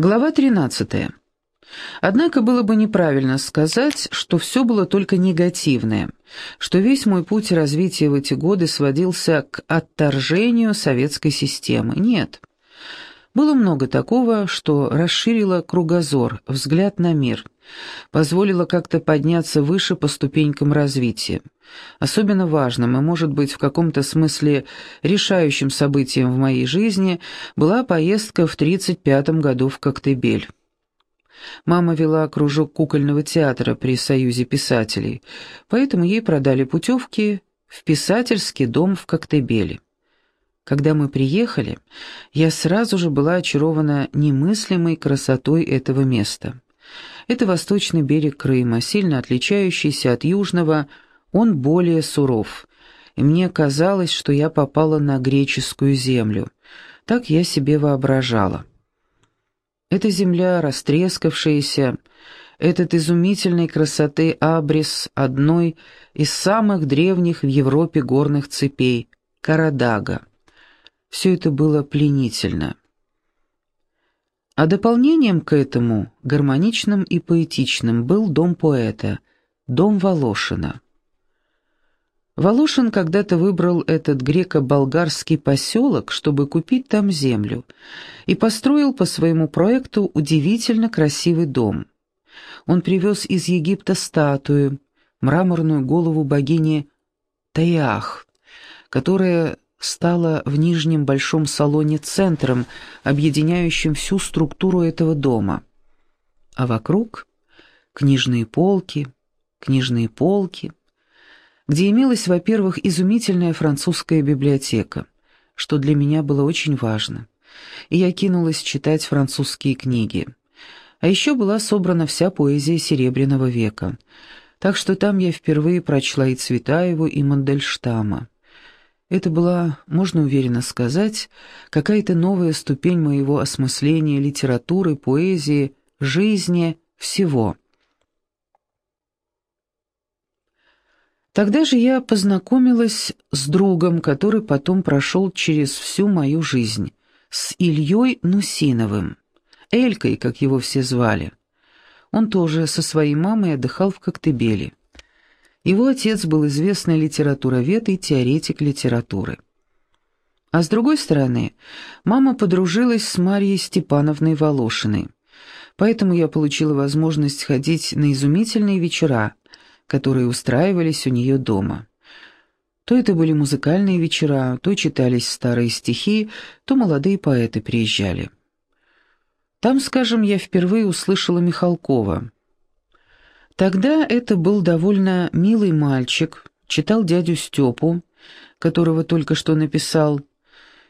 Глава 13. Однако было бы неправильно сказать, что все было только негативное, что весь мой путь развития в эти годы сводился к отторжению советской системы. Нет. Было много такого, что расширило кругозор, взгляд на мир, позволило как-то подняться выше по ступенькам развития. Особенно важным и, может быть, в каком-то смысле решающим событием в моей жизни была поездка в 1935 году в Коктебель. Мама вела кружок кукольного театра при Союзе писателей, поэтому ей продали путевки в писательский дом в Коктебеле. Когда мы приехали, я сразу же была очарована немыслимой красотой этого места. Это восточный берег Крыма, сильно отличающийся от южного, он более суров, и мне казалось, что я попала на греческую землю. Так я себе воображала. Эта земля, растрескавшаяся, этот изумительной красоты абрис одной из самых древних в Европе горных цепей — Карадага. Все это было пленительно. А дополнением к этому, гармоничным и поэтичным, был дом поэта, дом Волошина. Волошин когда-то выбрал этот греко-болгарский поселок, чтобы купить там землю, и построил по своему проекту удивительно красивый дом. Он привез из Египта статую, мраморную голову богини Таях, которая стала в нижнем большом салоне центром, объединяющим всю структуру этого дома. А вокруг книжные полки, книжные полки, где имелась, во-первых, изумительная французская библиотека, что для меня было очень важно, и я кинулась читать французские книги. А еще была собрана вся поэзия Серебряного века, так что там я впервые прочла и Цветаеву, и Мандельштама. Это была, можно уверенно сказать, какая-то новая ступень моего осмысления литературы, поэзии, жизни, всего — Тогда же я познакомилась с другом, который потом прошел через всю мою жизнь, с Ильей Нусиновым, Элькой, как его все звали. Он тоже со своей мамой отдыхал в Коктебеле. Его отец был известный литературовед и теоретик литературы. А с другой стороны, мама подружилась с Марьей Степановной Волошиной, поэтому я получила возможность ходить на изумительные вечера, которые устраивались у нее дома. То это были музыкальные вечера, то читались старые стихи, то молодые поэты приезжали. Там, скажем, я впервые услышала Михалкова. Тогда это был довольно милый мальчик, читал дядю Степу, которого только что написал,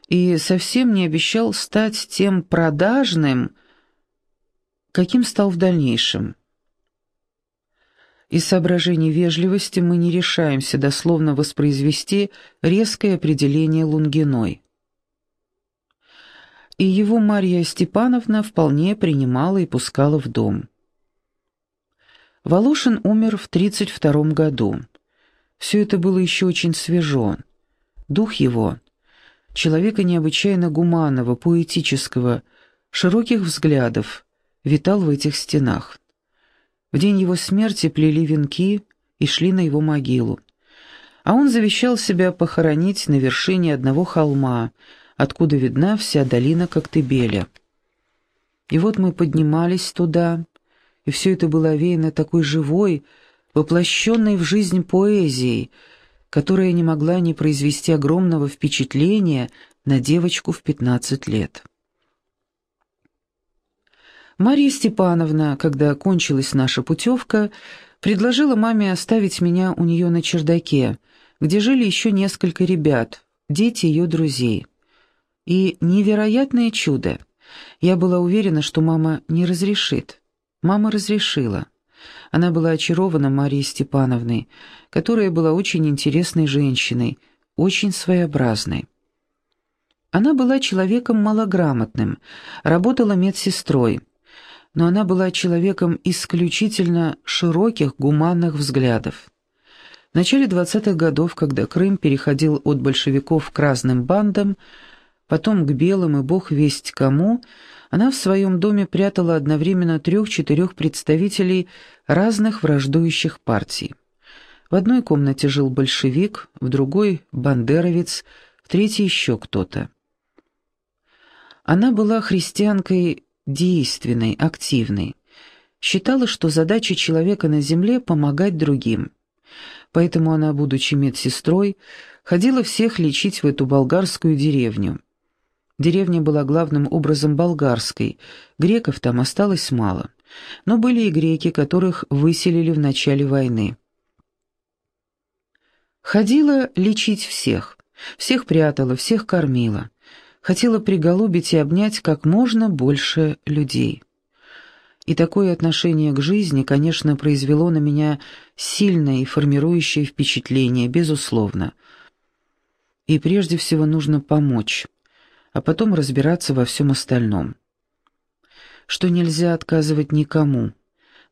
и совсем не обещал стать тем продажным, каким стал в дальнейшем. Из соображений вежливости мы не решаемся дословно воспроизвести резкое определение Лунгиной. И его Марья Степановна вполне принимала и пускала в дом. Волошин умер в 1932 году. Все это было еще очень свежо. Дух его, человека необычайно гуманного, поэтического, широких взглядов, витал в этих стенах. В день его смерти плели венки и шли на его могилу. А он завещал себя похоронить на вершине одного холма, откуда видна вся долина Коктебеля. И вот мы поднимались туда, и все это было овеяно такой живой, воплощенной в жизнь поэзией, которая не могла не произвести огромного впечатления на девочку в пятнадцать лет. Марья Степановна, когда кончилась наша путевка, предложила маме оставить меня у нее на чердаке, где жили еще несколько ребят, дети ее друзей. И невероятное чудо. Я была уверена, что мама не разрешит. Мама разрешила. Она была очарована Марией Степановной, которая была очень интересной женщиной, очень своеобразной. Она была человеком малограмотным, работала медсестрой, но она была человеком исключительно широких гуманных взглядов. В начале 20-х годов, когда Крым переходил от большевиков к разным бандам, потом к белым и бог весть кому, Она в своем доме прятала одновременно трех-четырех представителей разных враждующих партий. В одной комнате жил большевик, в другой — бандеровец, в третьей еще кто-то. Она была христианкой действенной, активной. Считала, что задача человека на земле — помогать другим. Поэтому она, будучи медсестрой, ходила всех лечить в эту болгарскую деревню. Деревня была главным образом болгарской, греков там осталось мало. Но были и греки, которых выселили в начале войны. Ходила лечить всех, всех прятала, всех кормила. Хотела приголубить и обнять как можно больше людей. И такое отношение к жизни, конечно, произвело на меня сильное и формирующее впечатление, безусловно. И прежде всего нужно помочь а потом разбираться во всем остальном. Что нельзя отказывать никому,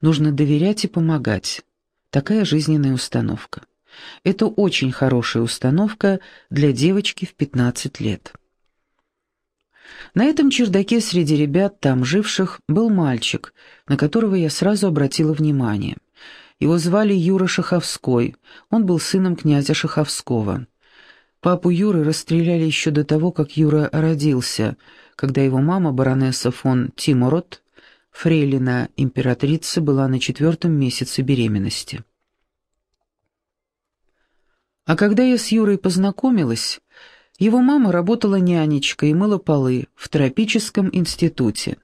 нужно доверять и помогать. Такая жизненная установка. Это очень хорошая установка для девочки в 15 лет. На этом чердаке среди ребят, там живших, был мальчик, на которого я сразу обратила внимание. Его звали Юра Шаховской, он был сыном князя Шаховского. Папу Юры расстреляли еще до того, как Юра родился, когда его мама, баронесса фон Тимурот, фрейлина императрица, была на четвертом месяце беременности. А когда я с Юрой познакомилась, его мама работала нянечкой и мыла полы в тропическом институте.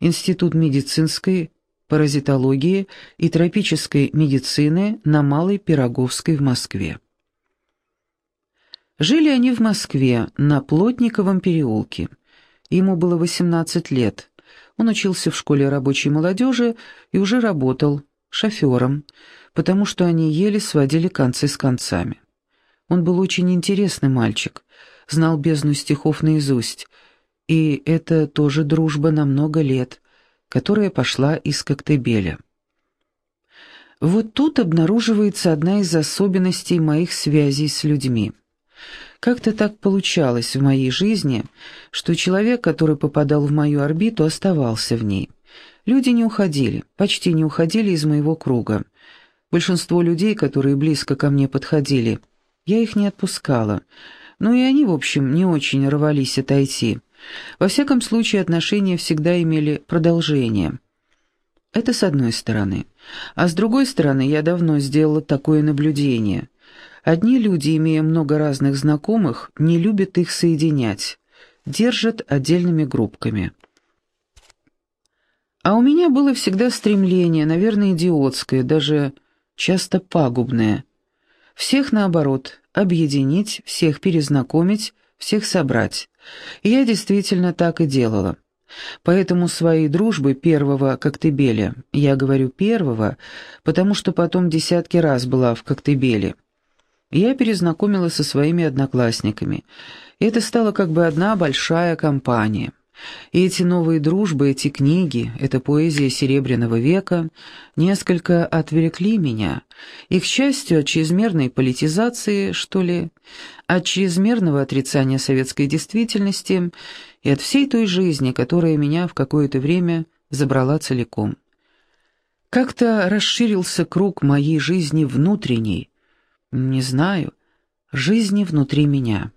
Институт медицинской паразитологии и тропической медицины на Малой Пироговской в Москве. Жили они в Москве, на Плотниковом переулке. Ему было 18 лет. Он учился в школе рабочей молодежи и уже работал шофером, потому что они еле сводили концы с концами. Он был очень интересный мальчик, знал бездну стихов наизусть, и это тоже дружба на много лет, которая пошла из Коктебеля. Вот тут обнаруживается одна из особенностей моих связей с людьми – как-то так получалось в моей жизни, что человек, который попадал в мою орбиту, оставался в ней. Люди не уходили, почти не уходили из моего круга. Большинство людей, которые близко ко мне подходили, я их не отпускала. Ну и они, в общем, не очень рвались отойти. Во всяком случае, отношения всегда имели продолжение. Это с одной стороны. А с другой стороны, я давно сделала такое наблюдение – Одни люди, имея много разных знакомых, не любят их соединять, держат отдельными группками. А у меня было всегда стремление, наверное, идиотское, даже часто пагубное. Всех, наоборот, объединить, всех перезнакомить, всех собрать. И я действительно так и делала. Поэтому своей дружбы первого Коктебеля, я говорю первого, потому что потом десятки раз была в Коктебеле, я перезнакомилась со своими одноклассниками. Это стало как бы одна большая компания. И эти новые дружбы, эти книги, эта поэзия Серебряного века несколько отвлекли меня. И, к счастью, от чрезмерной политизации, что ли, от чрезмерного отрицания советской действительности и от всей той жизни, которая меня в какое-то время забрала целиком. Как-то расширился круг моей жизни внутренней, не знаю, жизни внутри меня.